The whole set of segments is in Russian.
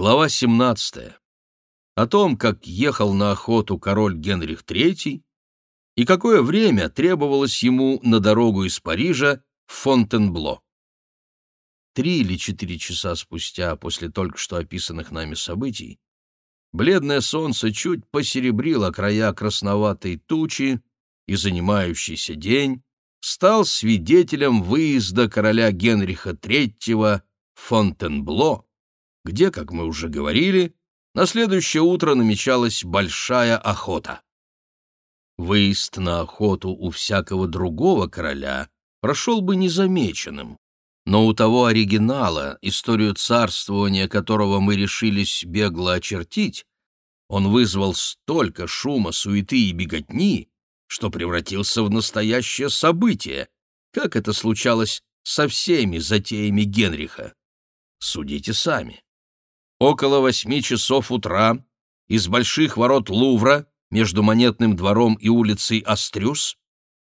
Глава 17. О том, как ехал на охоту король Генрих III и какое время требовалось ему на дорогу из Парижа в Фонтенбло. Три или четыре часа спустя после только что описанных нами событий бледное солнце чуть посеребрило края красноватой тучи, и занимающийся день стал свидетелем выезда короля Генриха III в Фонтенбло, где, как мы уже говорили, на следующее утро намечалась большая охота. Выезд на охоту у всякого другого короля прошел бы незамеченным, но у того оригинала, историю царствования которого мы решились бегло очертить, он вызвал столько шума, суеты и беготни, что превратился в настоящее событие, как это случалось со всеми затеями Генриха. Судите сами. Около восьми часов утра из больших ворот Лувра между Монетным двором и улицей Острюс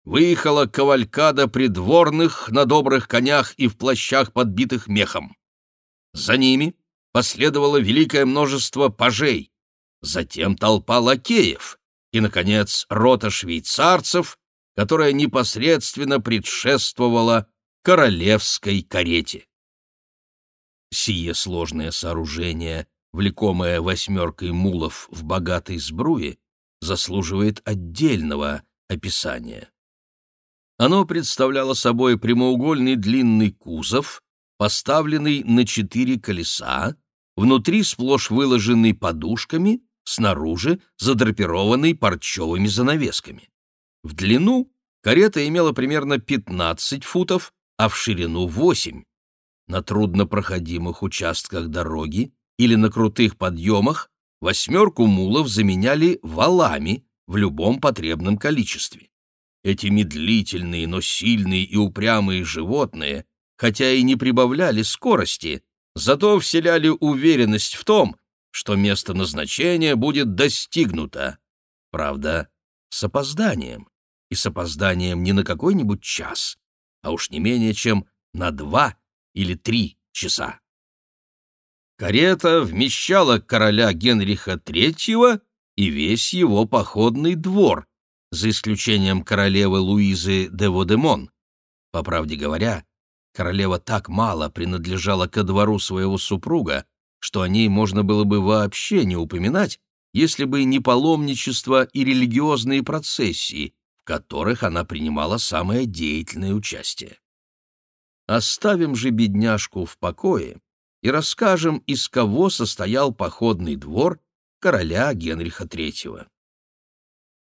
выехала кавалькада придворных на добрых конях и в плащах, подбитых мехом. За ними последовало великое множество пажей, затем толпа лакеев и, наконец, рота швейцарцев, которая непосредственно предшествовала королевской карете. Сие сложное сооружение, влекомое восьмеркой мулов в богатой сбруе, заслуживает отдельного описания. Оно представляло собой прямоугольный длинный кузов, поставленный на четыре колеса, внутри сплошь выложенный подушками, снаружи задрапированный парчевыми занавесками. В длину карета имела примерно 15 футов, а в ширину 8. На труднопроходимых участках дороги или на крутых подъемах восьмерку мулов заменяли валами в любом потребном количестве. Эти медлительные, но сильные и упрямые животные, хотя и не прибавляли скорости, зато вселяли уверенность в том, что место назначения будет достигнуто. Правда, с опозданием. И с опозданием не на какой-нибудь час, а уж не менее чем на два или три часа. Карета вмещала короля Генриха III и весь его походный двор, за исключением королевы Луизы де Водемон. По правде говоря, королева так мало принадлежала ко двору своего супруга, что о ней можно было бы вообще не упоминать, если бы не паломничество и религиозные процессии, в которых она принимала самое деятельное участие. Оставим же бедняжку в покое и расскажем, из кого состоял походный двор короля Генриха III.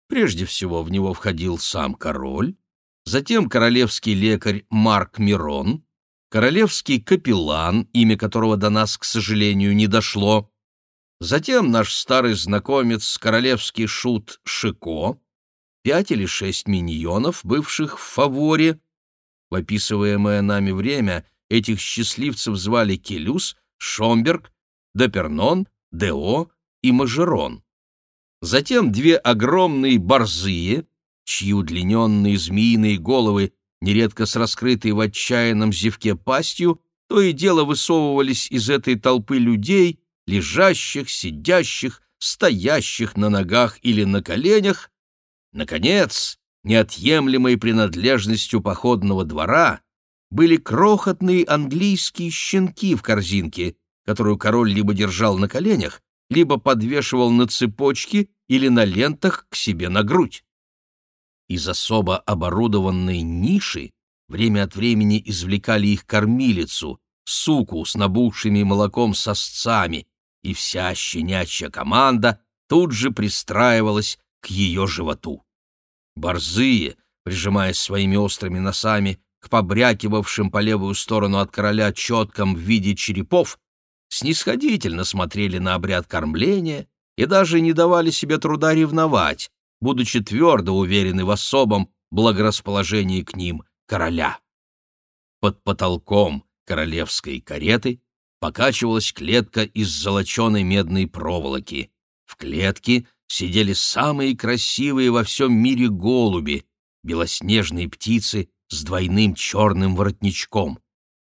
Прежде всего в него входил сам король, затем королевский лекарь Марк Мирон, королевский капеллан, имя которого до нас, к сожалению, не дошло, затем наш старый знакомец, королевский шут Шико, пять или шесть миньонов, бывших в фаворе. В описываемое нами время этих счастливцев звали Келюс, Шомберг, Депернон, Део и Мажерон. Затем две огромные борзые, чьи удлиненные змеиные головы нередко с раскрытой в отчаянном зевке пастью, то и дело высовывались из этой толпы людей, лежащих, сидящих, стоящих на ногах или на коленях. Наконец, неотъемлемой принадлежностью походного двора были крохотные английские щенки в корзинке, которую король либо держал на коленях, либо подвешивал на цепочке или на лентах к себе на грудь. Из особо оборудованной ниши время от времени извлекали их кормилицу, суку с набухшими молоком сосцами, и вся щенячья команда тут же пристраивалась к ее животу. Борзые, прижимаясь своими острыми носами к побрякивавшим по левую сторону от короля четкам в виде черепов, снисходительно смотрели на обряд кормления и даже не давали себе труда ревновать, будучи твердо уверены в особом благорасположении к ним короля. Под потолком королевской кареты покачивалась клетка из золоченой медной проволоки. В клетке сидели самые красивые во всем мире голуби, белоснежные птицы с двойным черным воротничком.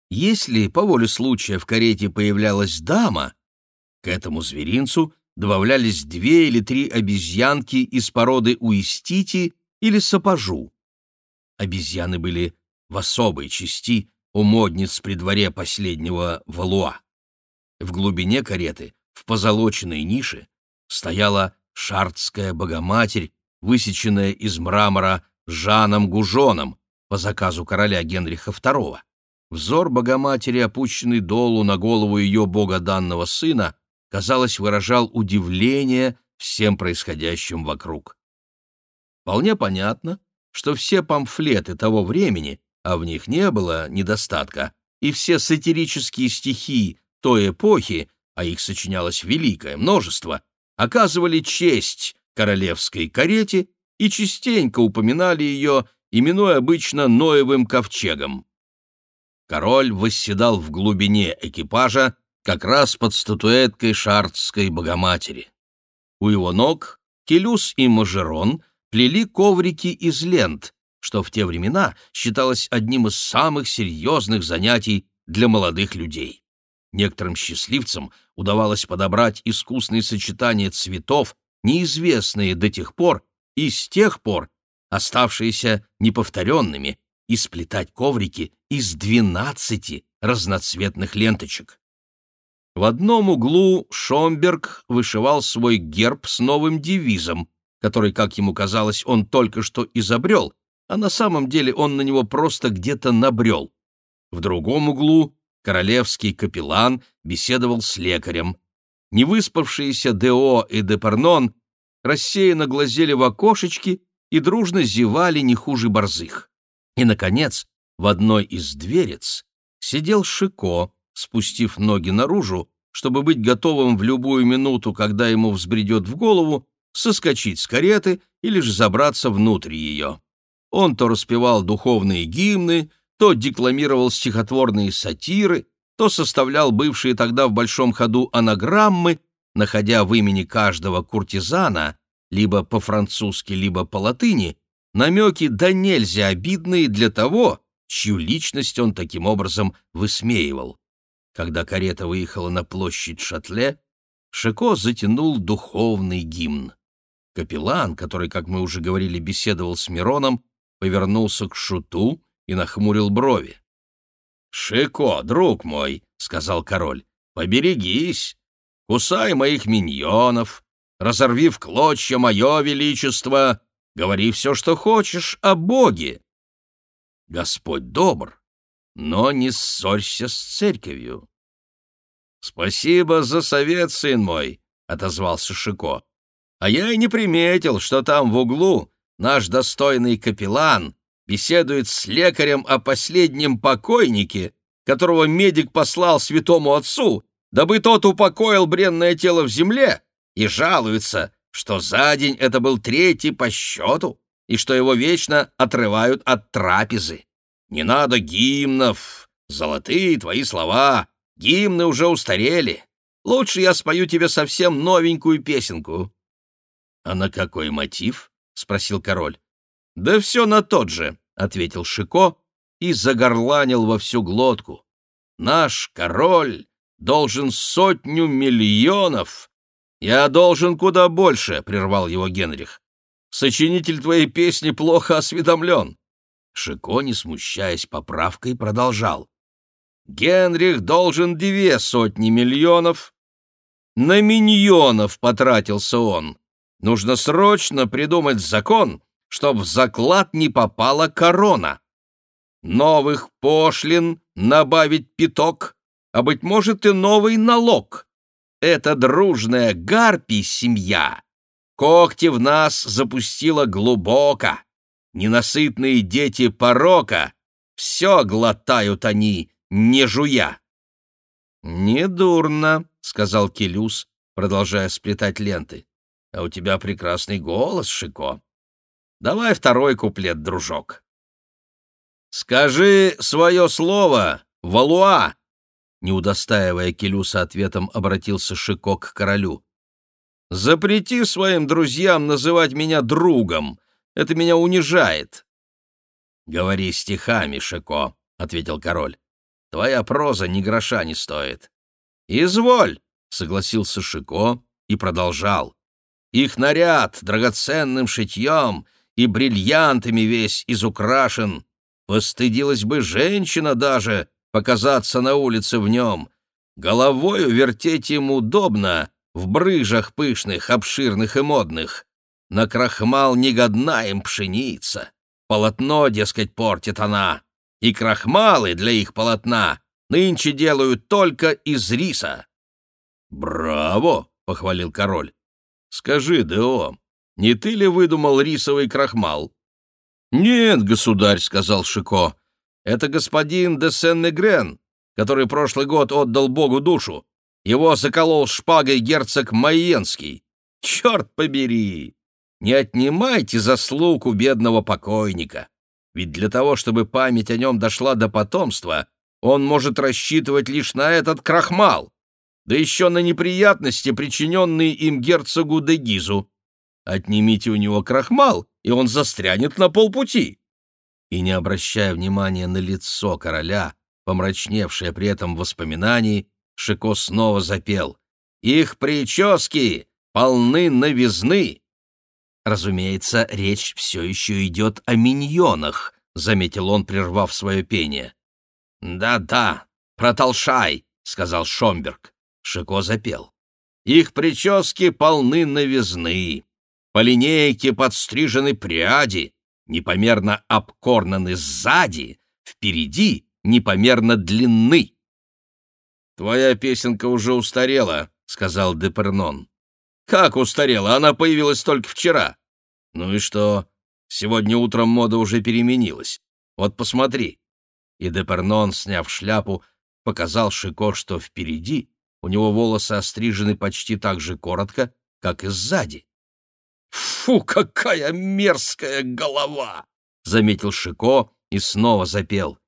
Если по воле случая в карете появлялась дама, К этому зверинцу добавлялись две или три обезьянки из породы уистити или сапожу. Обезьяны были в особой части у модниц при дворе последнего Валуа. В глубине кареты, в позолоченной нише, стояла шартская богоматерь, высеченная из мрамора Жаном Гужоном по заказу короля Генриха II. Взор богоматери, опущенный долу на голову ее богоданного сына, казалось, выражал удивление всем происходящим вокруг. Вполне понятно, что все памфлеты того времени, а в них не было недостатка, и все сатирические стихи той эпохи, а их сочинялось великое множество, оказывали честь королевской карете и частенько упоминали ее, именуя обычно Ноевым ковчегом. Король восседал в глубине экипажа, как раз под статуэткой шартской богоматери. У его ног Келюс и Мажерон плели коврики из лент, что в те времена считалось одним из самых серьезных занятий для молодых людей. Некоторым счастливцам удавалось подобрать искусные сочетания цветов, неизвестные до тех пор и с тех пор оставшиеся неповторенными, и сплетать коврики из двенадцати разноцветных ленточек. В одном углу Шомберг вышивал свой герб с новым девизом, который, как ему казалось, он только что изобрел, а на самом деле он на него просто где-то набрел. В другом углу королевский капеллан беседовал с лекарем. Невыспавшиеся Део и Депарнон рассеянно глазели в окошечки и дружно зевали не хуже борзых. И, наконец, в одной из дверец сидел Шико, спустив ноги наружу, чтобы быть готовым в любую минуту, когда ему взбредет в голову, соскочить с кареты или же забраться внутрь ее. Он то распевал духовные гимны, то декламировал стихотворные сатиры, то составлял бывшие тогда в большом ходу анаграммы, находя в имени каждого куртизана, либо по-французски, либо по латыни, намеки да нельзя обидные для того, чью личность он таким образом высмеивал. Когда карета выехала на площадь Шатле, Шико затянул духовный гимн. Капеллан, который, как мы уже говорили, беседовал с Мироном, повернулся к Шуту и нахмурил брови. «Шико, друг мой», — сказал король, — «поберегись, кусай моих миньонов, разорви в клочья мое величество, говори все, что хочешь о Боге. Господь добр, но не ссорься с церковью. «Спасибо за совет, сын мой», — отозвался Шико. «А я и не приметил, что там в углу наш достойный капеллан беседует с лекарем о последнем покойнике, которого медик послал святому отцу, дабы тот упокоил бренное тело в земле, и жалуется, что за день это был третий по счету, и что его вечно отрывают от трапезы. Не надо гимнов, золотые твои слова, гимны уже устарели. Лучше я спою тебе совсем новенькую песенку». «А на какой мотив?» — спросил король. «Да все на тот же», — ответил Шико и загорланил во всю глотку. «Наш король должен сотню миллионов». «Я должен куда больше», — прервал его Генрих. «Сочинитель твоей песни плохо осведомлен. Шико, не смущаясь поправкой, продолжал. «Генрих должен две сотни миллионов. На миньонов потратился он. Нужно срочно придумать закон, чтоб в заклад не попала корона. Новых пошлин набавить пяток, а, быть может, и новый налог. Это дружная гарпий семья. Когти в нас запустила глубоко ненасытные дети порока, все глотают они, не жуя. «Недурно», — сказал Келюс, продолжая сплетать ленты. «А у тебя прекрасный голос, Шико. Давай второй куплет, дружок». «Скажи свое слово, Валуа!» Не удостаивая Келюса ответом, обратился Шико к королю. «Запрети своим друзьям называть меня другом, это меня унижает. — Говори стихами, Шико, — ответил король. — Твоя проза ни гроша не стоит. — Изволь, согласился Шико и продолжал. Их наряд драгоценным шитьем и бриллиантами весь изукрашен. Постыдилась бы женщина даже показаться на улице в нем. Головою вертеть им удобно, в брыжах пышных, обширных и модных. На крахмал негодна им пшеница. Полотно, дескать, портит она. И крахмалы для их полотна нынче делают только из риса. «Браво!» — похвалил король. «Скажи, Део, не ты ли выдумал рисовый крахмал?» «Нет, государь», — сказал Шико. «Это господин де Сен-Негрен, который прошлый год отдал Богу душу. Его заколол шпагой герцог Майенский. Черт побери! Не отнимайте заслуг у бедного покойника. Ведь для того, чтобы память о нем дошла до потомства, он может рассчитывать лишь на этот крахмал, да еще на неприятности, причиненные им герцогу де Гизу. Отнимите у него крахмал, и он застрянет на полпути. И не обращая внимания на лицо короля, помрачневшее при этом воспоминании, Шико снова запел. «Их прически полны новизны!» «Разумеется, речь все еще идет о миньонах», — заметил он, прервав свое пение. «Да-да, протолшай», — сказал Шомберг. Шико запел. «Их прически полны новизны, по линейке подстрижены пряди, непомерно обкорнаны сзади, впереди непомерно длинны». «Твоя песенка уже устарела», — сказал Депернон. «Как устарела? Она появилась только вчера». «Ну и что? Сегодня утром мода уже переменилась. Вот посмотри». И Депернон, сняв шляпу, показал Шико, что впереди у него волосы острижены почти так же коротко, как и сзади. «Фу, какая мерзкая голова!» — заметил Шико и снова запел.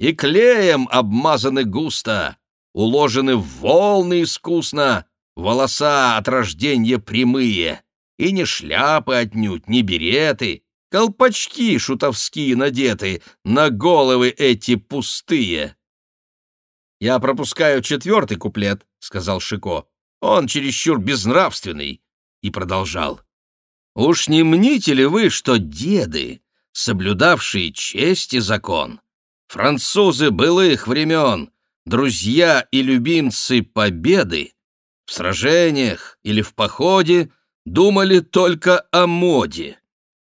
«И клеем обмазаны густо, уложены волны искусно, волоса от рождения прямые, и не шляпы отнюдь, не береты, колпачки шутовские надеты, на головы эти пустые». «Я пропускаю четвертый куплет», — сказал Шико. «Он чересчур безнравственный». И продолжал. «Уж не мните ли вы, что деды, соблюдавшие честь и закон, французы былых времен, друзья и любимцы победы, в сражениях или в походе думали только о моде,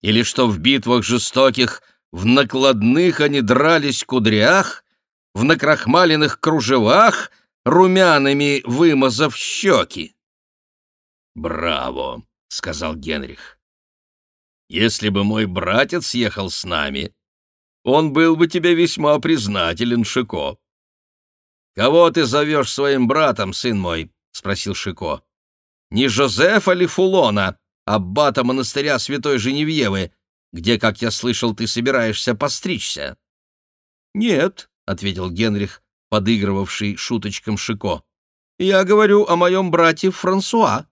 или что в битвах жестоких в накладных они дрались кудрях, в накрахмаленных кружевах, румяными вымазав щеки. «Браво!» — сказал Генрих. «Если бы мой братец ехал с нами, он был бы тебе весьма признателен, Шико». «Кого ты зовешь своим братом, сын мой?» — спросил Шико. «Не Жозефа ли Фулона, аббата монастыря святой Женевьевы, где, как я слышал, ты собираешься постричься?» «Нет», — ответил Генрих, подыгрывавший шуточкам Шико. «Я говорю о моем брате Франсуа».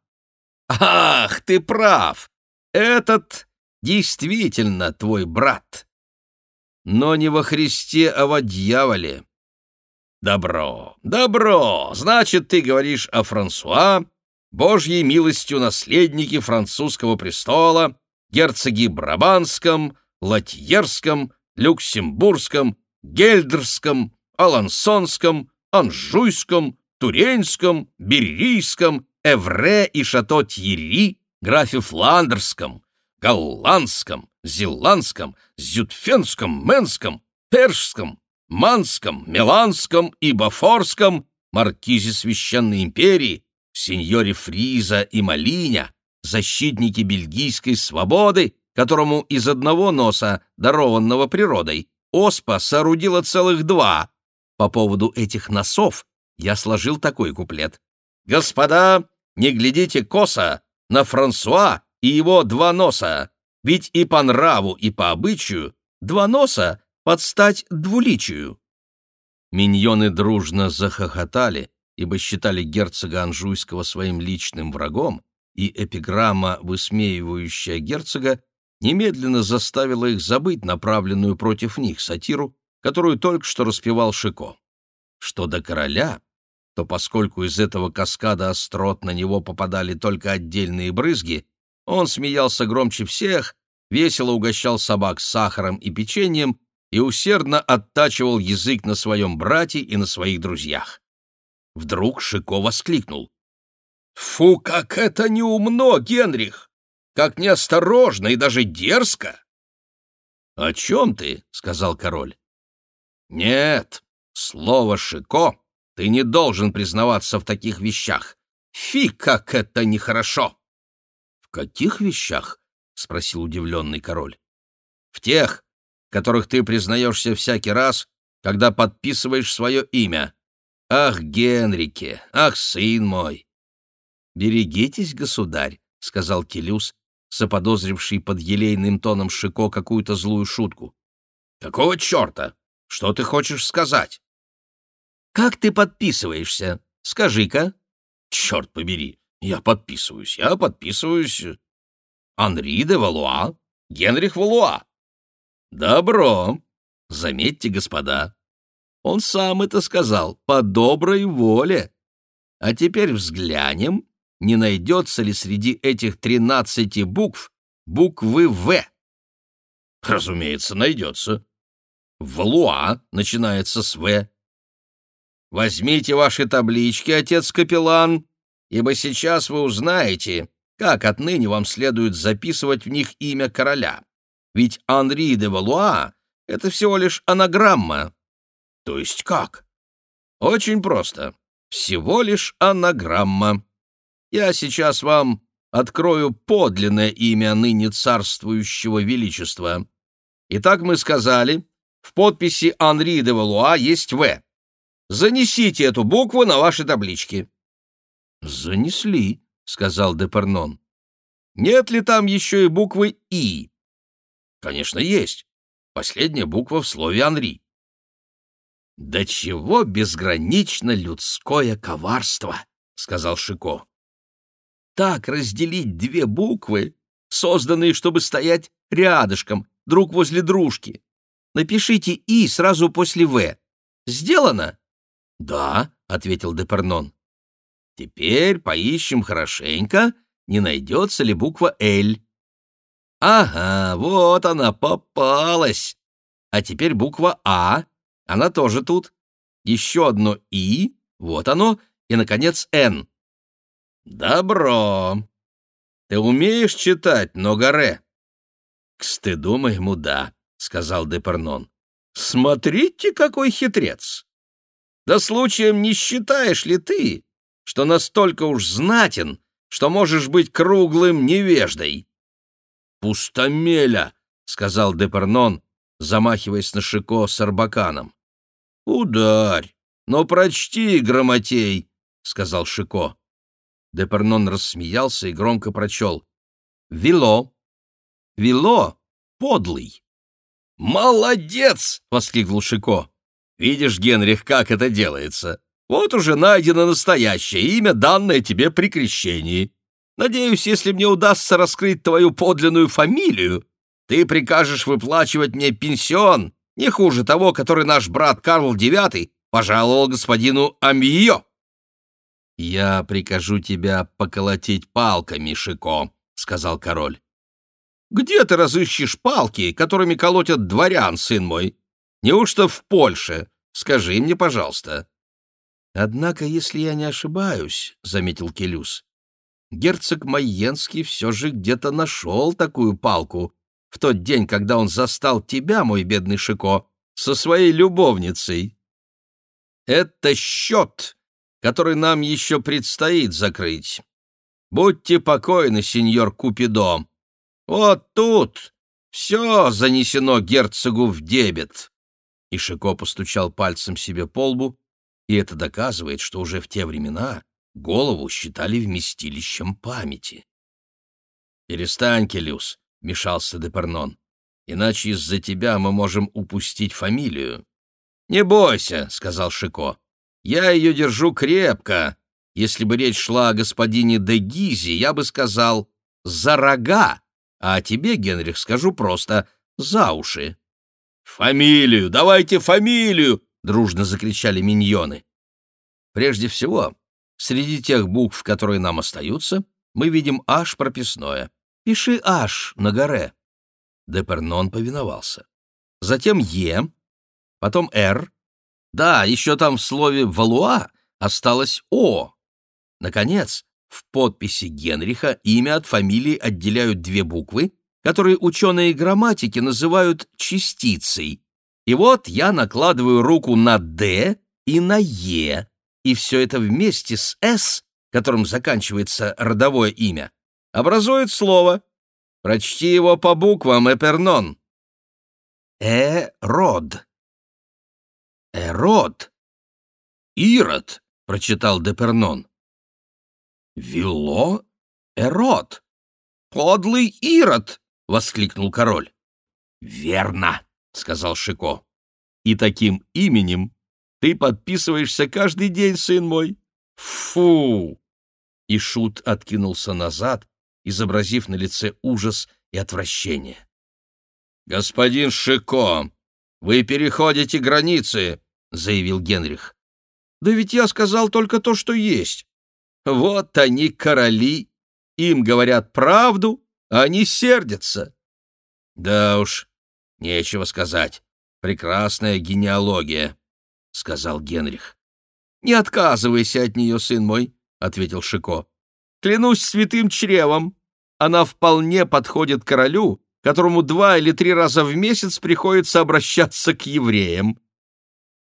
«Ах, ты прав! Этот действительно твой брат. Но не во Христе, а во дьяволе. Добро, добро! Значит, ты говоришь о Франсуа, Божьей милостью наследнике французского престола, герцоге Брабанском, Латьерском, Люксембургском, Гельдерском, Алансонском, Анжуйском, Туренском, Берийском, Эвре и Шато-Тьерри, графе Фландерском, Голландском, Зеландском, Зютфенском, Менском, Першском, Манском, Миланском и Бафорском, маркизе Священной империи, сеньоре Фриза и Малиня, защитники бельгийской свободы, которому из одного носа, дарованного природой, оспа соорудила целых два. По поводу этих носов я сложил такой куплет. «Господа, не глядите косо на Франсуа и его два носа, ведь и по нраву, и по обычаю два носа под стать двуличию». Миньоны дружно захохотали, ибо считали герцога Анжуйского своим личным врагом, и эпиграмма, высмеивающая герцога, немедленно заставила их забыть направленную против них сатиру, которую только что распевал Шико. Что до короля, то поскольку из этого каскада острот на него попадали только отдельные брызги, он смеялся громче всех, весело угощал собак сахаром и печеньем и усердно оттачивал язык на своем брате и на своих друзьях. Вдруг Шико воскликнул. «Фу, как это неумно, Генрих! Как неосторожно и даже дерзко!» «О чем ты?» — сказал король. «Нет, слово «Шико» ты не должен признаваться в таких вещах. Фи, как это нехорошо!» «В каких вещах?» — спросил удивленный король. «В тех, которых ты признаешься всякий раз, когда подписываешь свое имя. Ах, Генрике, ах, сын мой!» «Берегитесь, государь», — сказал Келюс, заподозривший под елейным тоном Шико какую-то злую шутку. «Какого черта? Что ты хочешь сказать?» «Как ты подписываешься? Скажи-ка». «Черт побери, я подписываюсь, я подписываюсь. Анри де Валуа, Генрих Валуа». «Добро. Заметьте, господа, он сам это сказал, по доброй воле. А теперь взглянем, не найдется ли среди этих тринадцати букв буквы «В». Разумеется, найдется. Валуа начинается с «В». Возьмите ваши таблички, отец Капеллан, ибо сейчас вы узнаете, как отныне вам следует записывать в них имя короля. Ведь Анри де Валуа — это всего лишь анаграмма. То есть как? Очень просто. Всего лишь анаграмма. Я сейчас вам открою подлинное имя ныне царствующего величества. Итак, мы сказали, в подписи Анри де Валуа есть «В». Занесите эту букву на ваши таблички. «Занесли», — сказал Депернон. «Нет ли там еще и буквы «И»?» «Конечно, есть. Последняя буква в слове Анри». «До чего безгранично людское коварство!» — сказал Шико так разделить две буквы, созданные, чтобы стоять рядышком, друг возле дружки. Напишите «и» сразу после «в». Сделано? — Да, — ответил Депернон. — Теперь поищем хорошенько, не найдется ли буква «Л». — Ага, вот она попалась. А теперь буква «А», она тоже тут. Еще одно «и», вот оно, и, наконец, «Н». «Добро. Ты умеешь читать, Ногаре?» «К стыду моему, да», — сказал Депернон. «Смотрите, какой хитрец! Да случаем не считаешь ли ты, что настолько уж знатен, что можешь быть круглым невеждой?» «Пустомеля», — сказал Депернон, замахиваясь на Шико с арбаканом. «Ударь, но прочти, грамотей», — сказал Шико. Депернон рассмеялся и громко прочел. «Вило! Вило! Подлый!» «Молодец!» — воскликнул Шико. «Видишь, Генрих, как это делается? Вот уже найдено настоящее имя, данное тебе при крещении. Надеюсь, если мне удастся раскрыть твою подлинную фамилию, ты прикажешь выплачивать мне пенсион, не хуже того, который наш брат Карл IX пожаловал господину Амьо. «Я прикажу тебя поколотить палками, Шико», — сказал король. «Где ты разыщешь палки, которыми колотят дворян, сын мой? Неужто в Польше? Скажи мне, пожалуйста». «Однако, если я не ошибаюсь», — заметил Келюс, — «герцог Майенский все же где-то нашел такую палку в тот день, когда он застал тебя, мой бедный Шико, со своей любовницей». «Это счет», который нам еще предстоит закрыть. Будьте покойны, сеньор Купидо. Вот тут все занесено герцогу в дебет. И Шико постучал пальцем себе по лбу, и это доказывает, что уже в те времена голову считали вместилищем памяти. «Перестань, Келюс», — мешался Депернон, — «иначе из-за тебя мы можем упустить фамилию». «Не бойся», — сказал Шико, я ее держу крепко. Если бы речь шла о господине де Гизе, я бы сказал «за рога», а тебе, Генрих, скажу просто «за уши». «Фамилию! Давайте фамилию!» — дружно закричали миньоны. Прежде всего, среди тех букв, которые нам остаются, мы видим «H» прописное. Пиши «H» на горе. Депернон повиновался. Затем «Е», потом «Р». Да, еще там в слове «валуа» осталось «О». Наконец, в подписи Генриха имя от фамилии отделяют две буквы, которые ученые грамматики называют частицей. И вот я накладываю руку на «Д» и на «Е», и все это вместе с «С», которым заканчивается родовое имя, образует слово. Прочти его по буквам, Эпернон. Э-род. Эрод. Ирод, прочитал Депернон. Вило? Эрод. Подлый Ирод, воскликнул король. Верно, сказал Шико. И таким именем ты подписываешься каждый день, сын мой. Фу! И Шут откинулся назад, изобразив на лице ужас и отвращение. «Господин Шико, вы переходите границы», — заявил Генрих. «Да ведь я сказал только то, что есть. Вот они, короли, им говорят правду, они сердятся». «Да уж, нечего сказать. Прекрасная генеалогия», — сказал Генрих. «Не отказывайся от нее, сын мой», — ответил Шико. «Клянусь святым чревом, она вполне подходит королю, которому два или три раза в месяц приходится обращаться к евреям».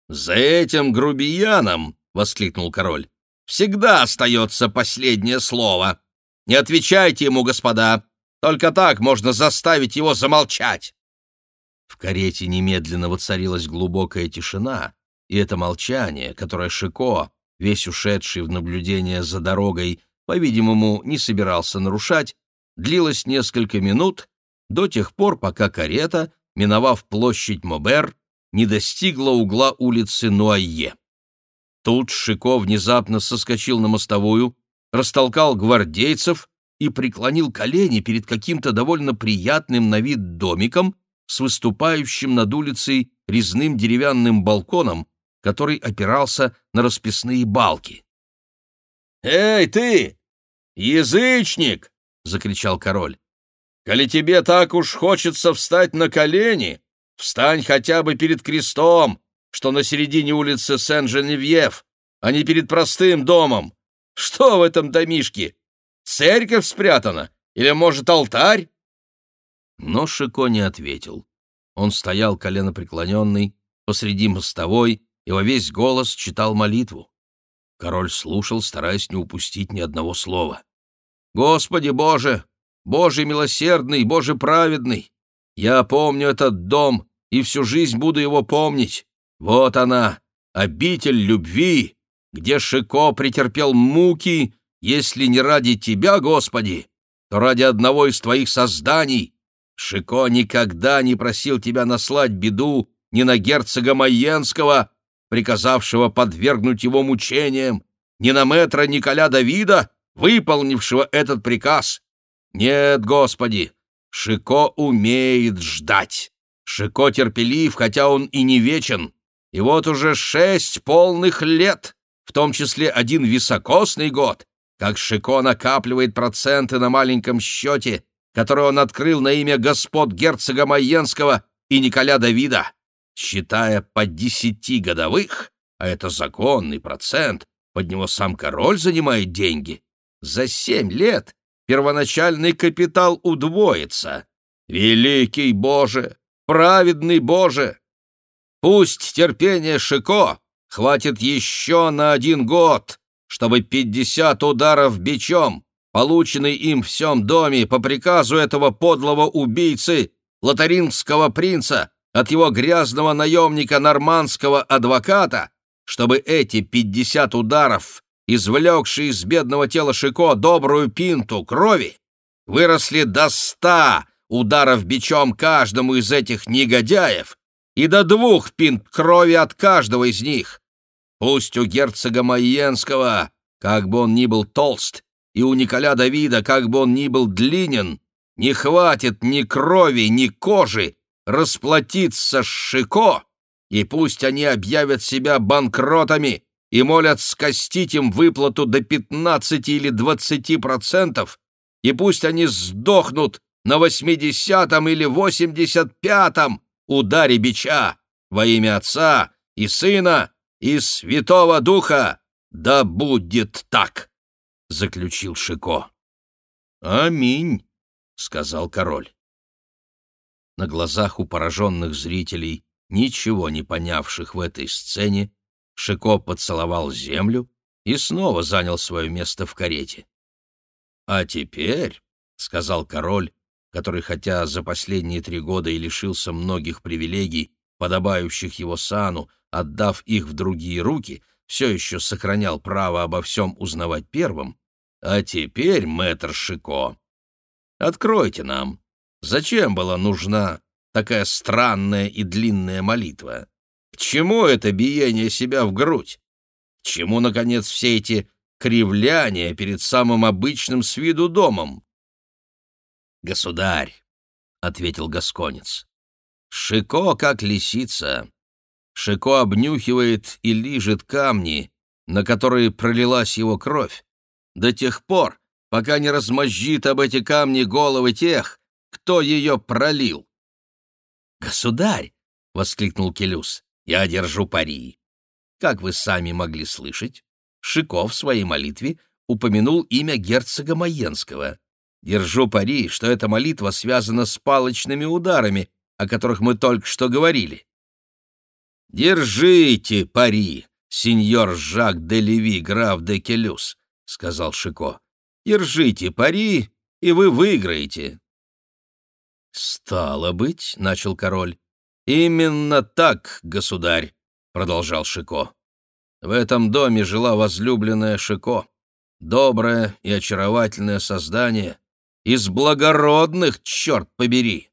«За этим грубияном», — воскликнул король, — «всегда остается последнее слово. Не отвечайте ему, господа, только так можно заставить его замолчать». В карете немедленно воцарилась глубокая тишина, и это молчание, которое Шико, весь ушедший в наблюдение за дорогой, по-видимому, не собирался нарушать, длилось несколько минут, до тех пор, пока карета, миновав площадь Мобер, не достигла угла улицы Нуайе. Тут Шико внезапно соскочил на мостовую, растолкал гвардейцев и преклонил колени перед каким-то довольно приятным на вид домиком с выступающим над улицей резным деревянным балконом, который опирался на расписные балки. «Эй, ты! Язычник!» — закричал король. «Коли тебе так уж хочется встать на колени, встань хотя бы перед крестом, что на середине улицы Сен-Женевьев, а не перед простым домом. Что в этом домишке? Церковь спрятана? Или, может, алтарь?» Но Шико не ответил. Он стоял коленопреклоненный посреди мостовой и во весь голос читал молитву. Король слушал, стараясь не упустить ни одного слова. «Господи Боже! Боже милосердный, Боже праведный! Я помню этот дом и всю жизнь буду его помнить. Вот она, обитель любви, где Шико претерпел муки, если не ради Тебя, Господи, то ради одного из Твоих созданий. Шико никогда не просил Тебя наслать беду ни на герцога Майенского, приказавшего подвергнуть его мучениям, ни на мэтра Николя Давида, выполнившего этот приказ. Нет, Господи, Шико умеет ждать. Шико терпелив, хотя он и не вечен. И вот уже шесть полных лет, в том числе один високосный год, как Шико накапливает проценты на маленьком счете, который он открыл на имя господ герцога Майенского и Николя Давида считая по десяти годовых, а это законный процент, под него сам король занимает деньги, за семь лет первоначальный капитал удвоится. Великий Боже, праведный Боже! Пусть терпение Шико хватит еще на один год, чтобы пятьдесят ударов бичом, полученный им в всем доме по приказу этого подлого убийцы, лотарингского принца, от его грязного наемника нормандского адвоката, чтобы эти пятьдесят ударов, извлекшие из бедного тела Шико добрую пинту крови, выросли до ста ударов бичом каждому из этих негодяев и до двух пинт крови от каждого из них. Пусть у герцога Майенского, как бы он ни был толст, и у Николя Давида, как бы он ни был длинен, не хватит ни крови, ни кожи, расплатиться с Шико, и пусть они объявят себя банкротами, и молят скостить им выплату до 15 или 20 процентов, и пусть они сдохнут на 80 или 85 ударе бича во имя Отца и Сына и Святого Духа. Да будет так, — заключил Шико. «Аминь», — сказал король. На глазах у пораженных зрителей, ничего не понявших в этой сцене, Шико поцеловал землю и снова занял свое место в карете. «А теперь», — сказал король, который, хотя за последние три года и лишился многих привилегий, подобающих его сану, отдав их в другие руки, все еще сохранял право обо всем узнавать первым, «А теперь, мэтр Шико, откройте нам, зачем была нужна такая странная и длинная молитва? К чему это биение себя в грудь? К чему, наконец, все эти кривляния перед самым обычным с виду домом? «Государь», — ответил Гасконец, — «Шико, как лисица. Шико обнюхивает и лижет камни, на которые пролилась его кровь, до тех пор, пока не размозжит об эти камни головы тех, кто ее пролил. «Государь!» — воскликнул Келюс. «Я держу пари. Как вы сами могли слышать, Шиков в своей молитве упомянул имя герцога Маенского. Держу пари, что эта молитва связана с палочными ударами, о которых мы только что говорили. «Держите пари, сеньор Жак де Леви, граф де Келюс», — сказал Шико. «Держите пари, и вы выиграете». «Стало быть», — начал король. «Именно так, государь», — продолжал Шико. «В этом доме жила возлюбленная Шико, доброе и очаровательное создание, из благородных, черт побери.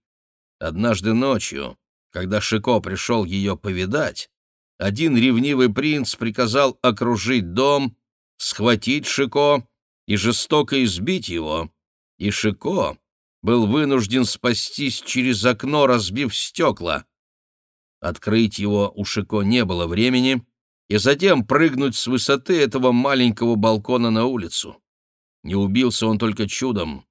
Однажды ночью, когда Шико пришел ее повидать, один ревнивый принц приказал окружить дом, схватить Шико и жестоко избить его, и Шико был вынужден спастись через окно, разбив стекла. Открыть его у Шико не было времени, и затем прыгнуть с высоты этого маленького балкона на улицу. Не убился он только чудом,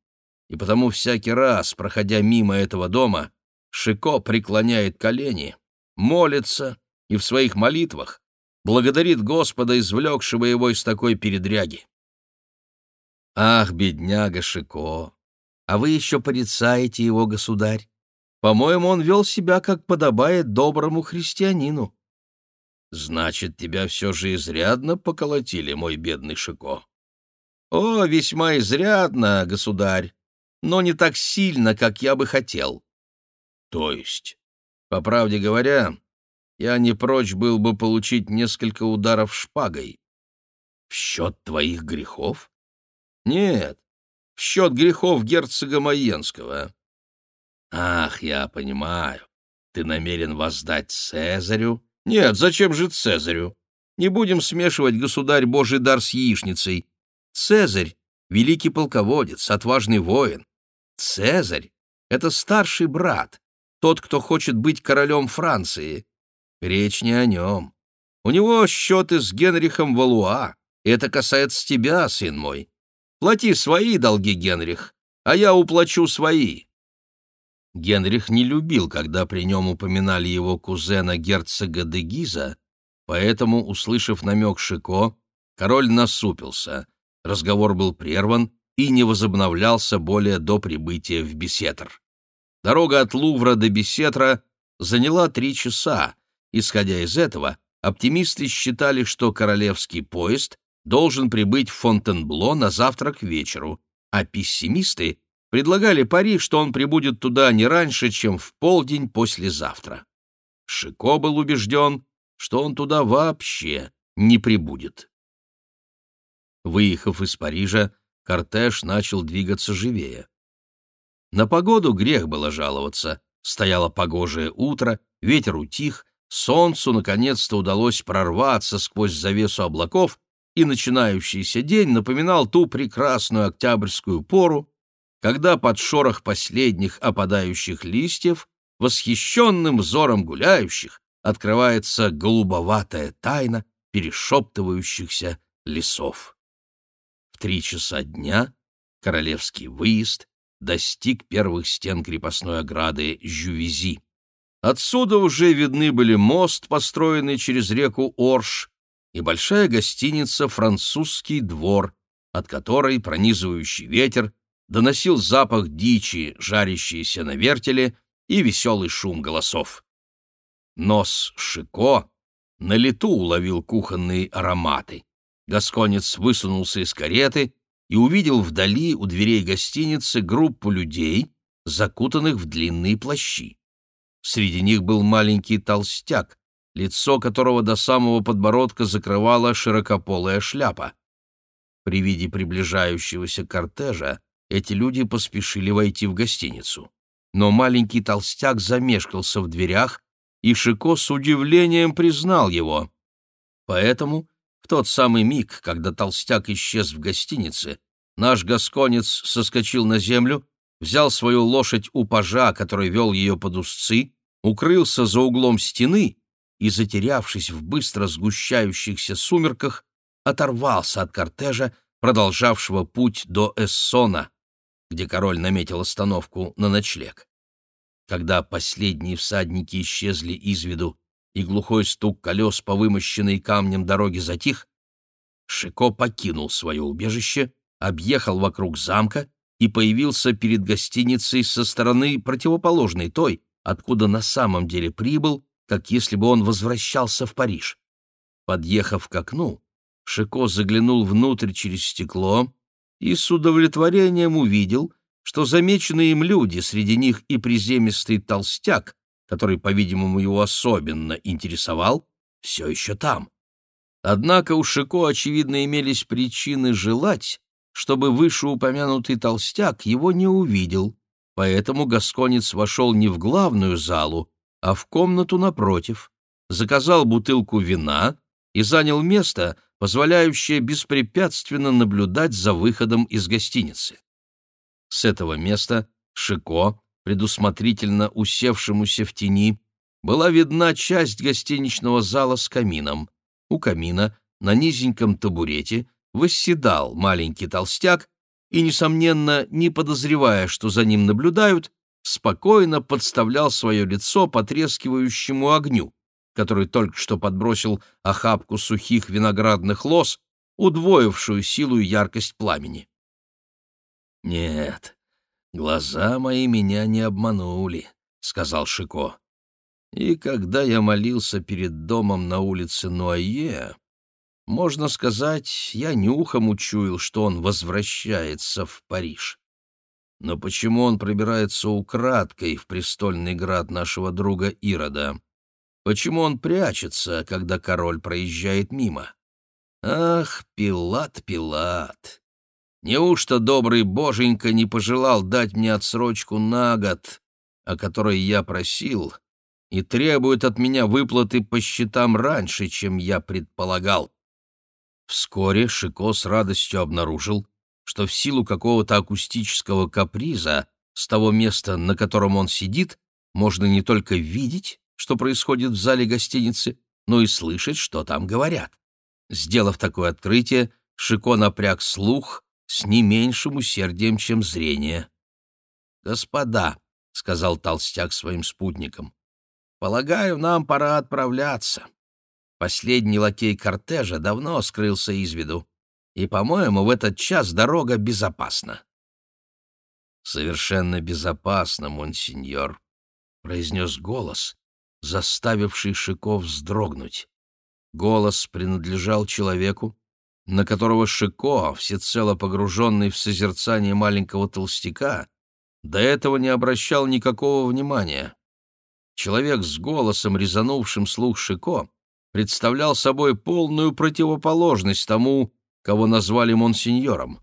и потому всякий раз, проходя мимо этого дома, Шико преклоняет колени, молится и в своих молитвах благодарит Господа, извлекшего его из такой передряги. Ах, бедняга Шико! а вы еще порицаете его, государь. По-моему, он вел себя, как подобает доброму христианину. Значит, тебя все же изрядно поколотили, мой бедный Шико. О, весьма изрядно, государь, но не так сильно, как я бы хотел. То есть, по правде говоря, я не прочь был бы получить несколько ударов шпагой. В счет твоих грехов? Нет, в счет грехов герцога Маенского. Ах, я понимаю, ты намерен воздать Цезарю? Нет, зачем же Цезарю? Не будем смешивать государь Божий дар с яичницей. Цезарь — великий полководец, отважный воин. Цезарь — это старший брат, тот, кто хочет быть королем Франции. Речь не о нем. У него счеты с Генрихом Валуа, это касается тебя, сын мой. Плати свои долги, Генрих, а я уплачу свои». Генрих не любил, когда при нем упоминали его кузена герцога де Гиза, поэтому, услышав намек Шико, король насупился. Разговор был прерван и не возобновлялся более до прибытия в Бесетр. Дорога от Лувра до Бесетра заняла три часа. Исходя из этого, оптимисты считали, что королевский поезд должен прибыть в Фонтенбло на завтра к вечеру, а пессимисты предлагали пари, что он прибудет туда не раньше, чем в полдень послезавтра. Шико был убежден, что он туда вообще не прибудет. Выехав из Парижа, кортеж начал двигаться живее. На погоду грех было жаловаться. Стояло погожее утро, ветер утих, солнцу наконец-то удалось прорваться сквозь завесу облаков и начинающийся день напоминал ту прекрасную октябрьскую пору, когда под шорох последних опадающих листьев восхищенным взором гуляющих открывается голубоватая тайна перешептывающихся лесов. Три часа дня королевский выезд достиг первых стен крепостной ограды Жювези. Отсюда уже видны были мост, построенный через реку Орш, и большая гостиница «Французский двор», от которой пронизывающий ветер доносил запах дичи, жарящейся на вертеле, и веселый шум голосов. Нос Шико на лету уловил кухонные ароматы. Гасконец высунулся из кареты и увидел вдали у дверей гостиницы группу людей, закутанных в длинные плащи. Среди них был маленький толстяк, лицо которого до самого подбородка закрывала широкополая шляпа. При виде приближающегося кортежа эти люди поспешили войти в гостиницу. Но маленький толстяк замешкался в дверях, и Шико с удивлением признал его. Поэтому в тот самый миг, когда толстяк исчез в гостинице, наш гасконец соскочил на землю, взял свою лошадь у пажа, который вел ее под узцы, укрылся за углом стены и, затерявшись в быстро сгущающихся сумерках, оторвался от кортежа, продолжавшего путь до Эссона, где король наметил остановку на ночлег. Когда последние всадники исчезли из виду и глухой стук колес по вымощенной камнем дороге затих, Шико покинул свое убежище, объехал вокруг замка и появился перед гостиницей со стороны противоположной той, откуда на самом деле прибыл, как если бы он возвращался в Париж. Подъехав к окну, Шико заглянул внутрь через стекло и с удовлетворением увидел, что замеченные им люди, среди них и приземистый толстяк, который, по-видимому, его особенно интересовал, все еще там. Однако у Шико, очевидно, имелись причины желать, чтобы вышеупомянутый толстяк его не увидел, поэтому гасконец вошел не в главную залу, а в комнату напротив, заказал бутылку вина и занял место, позволяющее беспрепятственно наблюдать за выходом из гостиницы. С этого места Шико, предусмотрительно усевшемуся в тени, была видна часть гостиничного зала с камином. У камина на низеньком табурете восседал маленький толстяк и, несомненно, не подозревая, что за ним наблюдают, спокойно подставлял свое лицо потрескивающему огню, который только что подбросил охапку сухих виноградных лоз, удвоившую силу и яркость пламени. «Нет, глаза мои меня не обманули», — сказал Шико. «И когда я молился перед домом на улице Нуае, можно сказать, я нюхом учуял, что он возвращается в Париж. Но почему он пробирается украдкой в престольный град нашего друга Ирода? Почему он прячется, когда король проезжает мимо? Ах, Пилат, Пилат! Неужто добрый боженька не пожелал дать мне отсрочку на год, о которой я просил, и требует от меня выплаты по счетам раньше, чем я предполагал? Вскоре Шико с радостью обнаружил, что в силу какого-то акустического каприза с того места, на котором он сидит, можно не только видеть, что происходит в зале гостиницы, но и слышать, что там говорят. Сделав такое открытие, Шико напряг слух с не меньшим усердием, чем зрение. «Господа», — сказал толстяк своим спутникам, — «полагаю, нам пора отправляться. Последний лакей кортежа давно скрылся из виду, и, по-моему, в этот час дорога безопасна». «Совершенно безопасно, монсеньор», — произнес голос, заставивший Шико вздрогнуть. Голос принадлежал человеку, на которого Шико, всецело погруженный в созерцание маленького толстяка, до этого не обращал никакого внимания. Человек с голосом, резанувшим слух Шико, представлял собой полную противоположность тому, кого назвали монсеньором.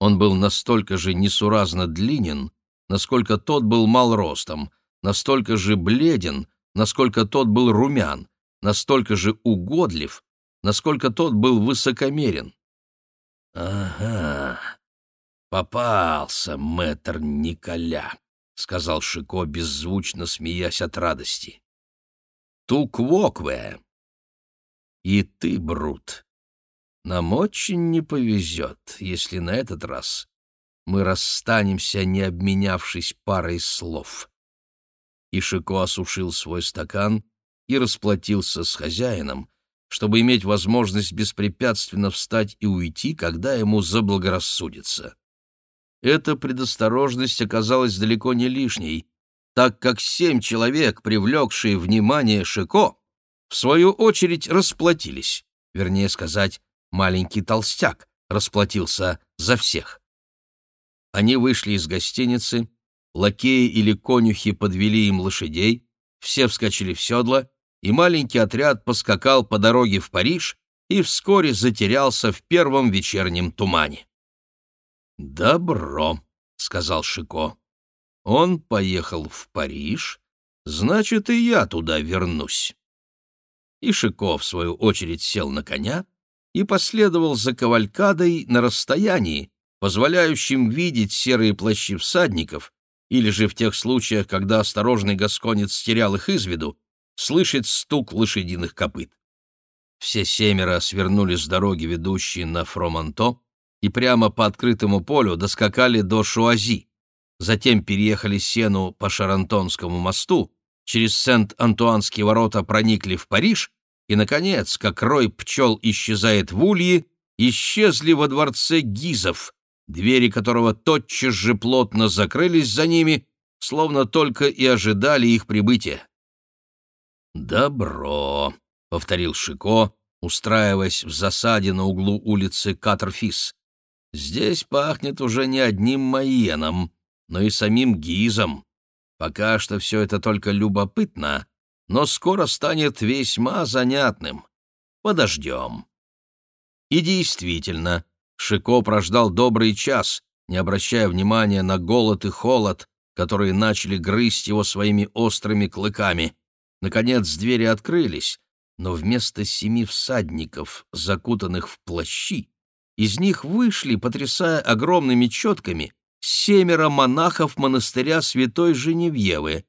Он был настолько же несуразно длинен, насколько тот был мал ростом, настолько же бледен, насколько тот был румян, настолько же угодлив, насколько тот был высокомерен. «Ага, попался мэтр Николя», — сказал Шико, беззвучно смеясь от радости. «Туквокве, И ты, Брут. Нам очень не повезет, если на этот раз мы расстанемся, не обменявшись парой слов. Ишико осушил свой стакан и расплатился с хозяином, чтобы иметь возможность беспрепятственно встать и уйти, когда ему заблагорассудится. Эта предосторожность оказалась далеко не лишней, так как семь человек, привлекшие внимание Шико, в свою очередь расплатились, вернее сказать, маленький толстяк расплатился за всех. Они вышли из гостиницы, лакеи или конюхи подвели им лошадей, все вскочили в седла, и маленький отряд поскакал по дороге в Париж и вскоре затерялся в первом вечернем тумане. «Добро», — сказал Шико. «Он поехал в Париж, значит, и я туда вернусь». И Шико, в свою очередь, сел на коня и последовал за кавалькадой на расстоянии, позволяющим видеть серые плащи всадников, или же в тех случаях, когда осторожный гасконец терял их из виду, слышать стук лошадиных копыт. Все семеро свернули с дороги, ведущей на Фроманто, и прямо по открытому полю доскакали до Шуази, затем переехали Сену по Шарантонскому мосту, через Сент-Антуанские ворота проникли в Париж и, наконец, как рой пчел исчезает в улье, исчезли во дворце Гизов, двери которого тотчас же плотно закрылись за ними, словно только и ожидали их прибытия. «Добро», — повторил Шико, устраиваясь в засаде на углу улицы Катерфис. «Здесь пахнет уже не одним Маеном, но и самим Гизом. Пока что все это только любопытно, но скоро станет весьма занятным. Подождем». И действительно, Шико прождал добрый час, не обращая внимания на голод и холод, которые начали грызть его своими острыми клыками. Наконец двери открылись, но вместо семи всадников, закутанных в плащи, из них вышли, потрясая огромными четками, семеро монахов монастыря святой Женевьевы.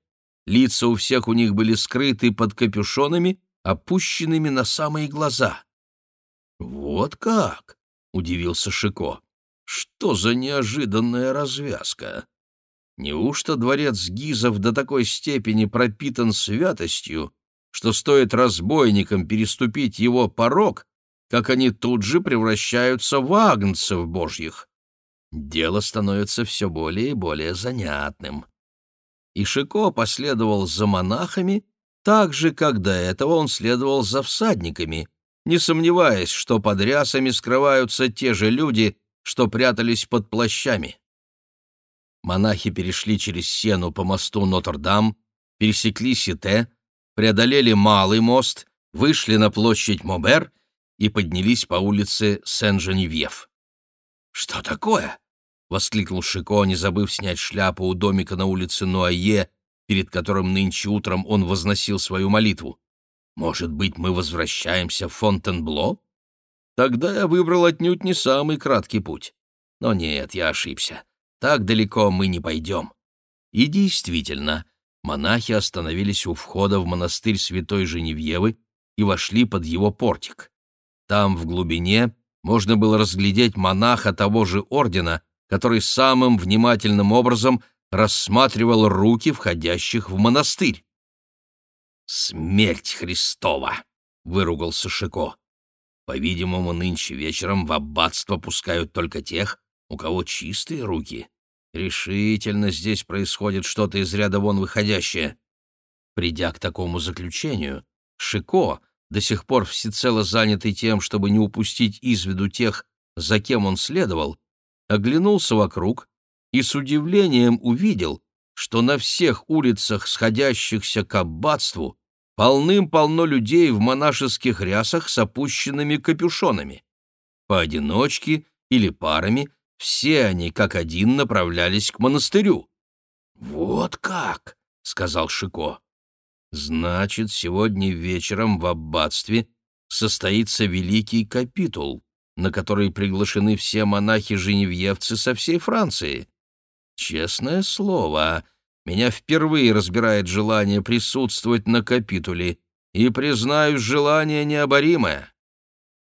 Лица у всех у них были скрыты под капюшонами, опущенными на самые глаза. «Вот как!» — удивился Шико. «Что за неожиданная развязка? Неужто дворец Гизов до такой степени пропитан святостью, что стоит разбойникам переступить его порог, как они тут же превращаются в агнцев божьих? Дело становится все более и более занятным». И Шико последовал за монахами, так же, как до этого он следовал за всадниками — не сомневаясь, что под рясами скрываются те же люди, что прятались под плащами. Монахи перешли через Сену по мосту Нотр-Дам, пересекли Сите, преодолели Малый мост, вышли на площадь Мобер и поднялись по улице Сен-Женевьев. «Что такое?» — воскликнул Шико, не забыв снять шляпу у домика на улице Нуае, перед которым нынче утром он возносил свою молитву. Может быть, мы возвращаемся в Фонтенбло? Тогда я выбрал отнюдь не самый краткий путь. Но нет, я ошибся. Так далеко мы не пойдем. И действительно, монахи остановились у входа в монастырь святой Женевьевы и вошли под его портик. Там, в глубине, можно было разглядеть монаха того же ордена, который самым внимательным образом рассматривал руки входящих в монастырь. «Смерть Христова!» — выругался Шико. «По-видимому, нынче вечером в аббатство пускают только тех, у кого чистые руки. Решительно здесь происходит что-то из ряда вон выходящее». Придя к такому заключению, Шико, до сих пор всецело занятый тем, чтобы не упустить из виду тех, за кем он следовал, оглянулся вокруг и с удивлением увидел, что на всех улицах, сходящихся к аббатству, полным-полно людей в монашеских рясах с опущенными капюшонами. Поодиночке или парами все они как один направлялись к монастырю. «Вот как!» — сказал Шико. «Значит, сегодня вечером в аббатстве состоится великий капитул, на который приглашены все монахи-женевьевцы со всей Франции. Честное слово, меня впервые разбирает желание присутствовать на капитуле, и, признаюсь, желание необоримое.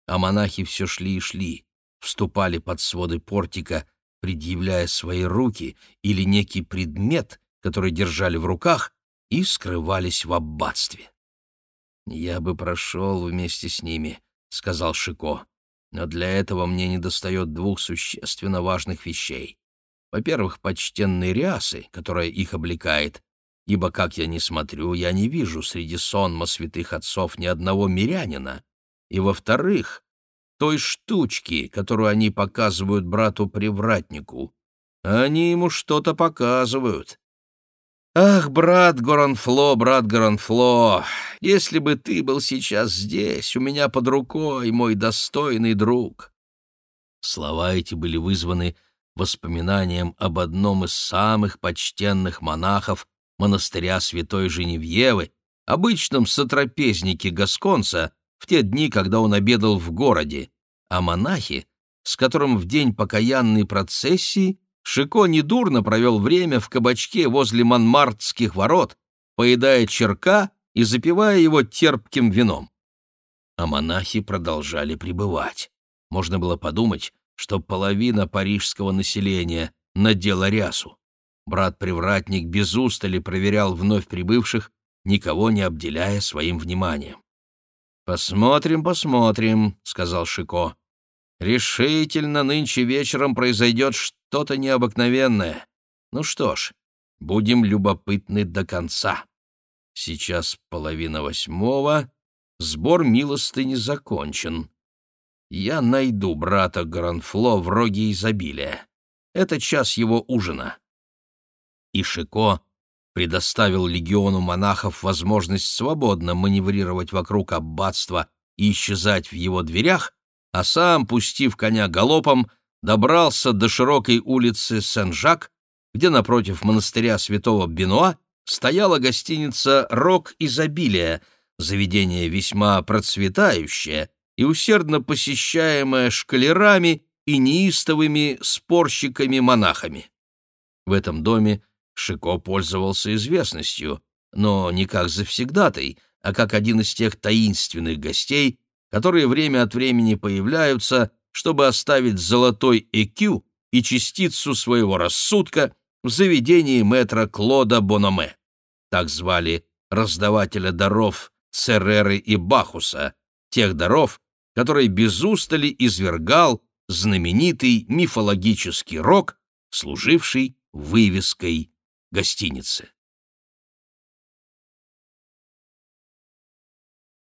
А монахи все шли и шли, вступали под своды портика, предъявляя свои руки или некий предмет, который держали в руках, и скрывались в аббатстве. «Я бы прошел вместе с ними», — сказал Шико, «но для этого мне недостает двух существенно важных вещей. Во-первых, почтенной рясы, которая их облекает, ибо, как я не смотрю, я не вижу среди сонма святых отцов ни одного мирянина, и, во-вторых, той штучки, которую они показывают брату-привратнику. Они ему что-то показывают. Ах, брат Горанфло, брат Горанфло, если бы ты был сейчас здесь, у меня под рукой, мой достойный друг. Слова эти были вызваны воспоминанием об одном из самых почтенных монахов монастыря святой Женевьевы, обычном сотрапезнике Гасконца, в те дни, когда он обедал в городе, а монахи, с которым в день покаянной процессии Шико недурно провел время в кабачке возле Монмартских ворот, поедая черка и запивая его терпким вином. А монахи продолжали пребывать. Можно было подумать, что половина парижского населения надела рясу. Брат-привратник без устали проверял вновь прибывших, никого не обделяя своим вниманием. «Посмотрим, посмотрим», — сказал Шико. «Решительно нынче вечером произойдет что-то необыкновенное. Ну что ж, будем любопытны до конца. Сейчас половина восьмого, сбор милостыни закончен. Я найду брата Гранфло в роге изобилия. Это час его ужина. И Шико предоставил легиону монахов возможность свободно маневрировать вокруг аббатства и исчезать в его дверях, а сам, пустив коня галопом, добрался до широкой улицы Сен-Жак, где напротив монастыря святого Бенуа стояла гостиница «Рок изобилия», заведение весьма процветающее и усердно посещаемое шкалерами и неистовыми спорщиками-монахами. В этом доме Шико пользовался известностью, но не как завсегдатай, а как один из тех таинственных гостей, которые время от времени появляются, чтобы оставить золотой ЭКЮ и частицу своего рассудка в заведении мэтра Клода Бономе. Так звали раздавателя даров Цереры и Бахуса, тех даров, которые без устали извергал знаменитый мифологический рок, служивший вывеской гостиницы.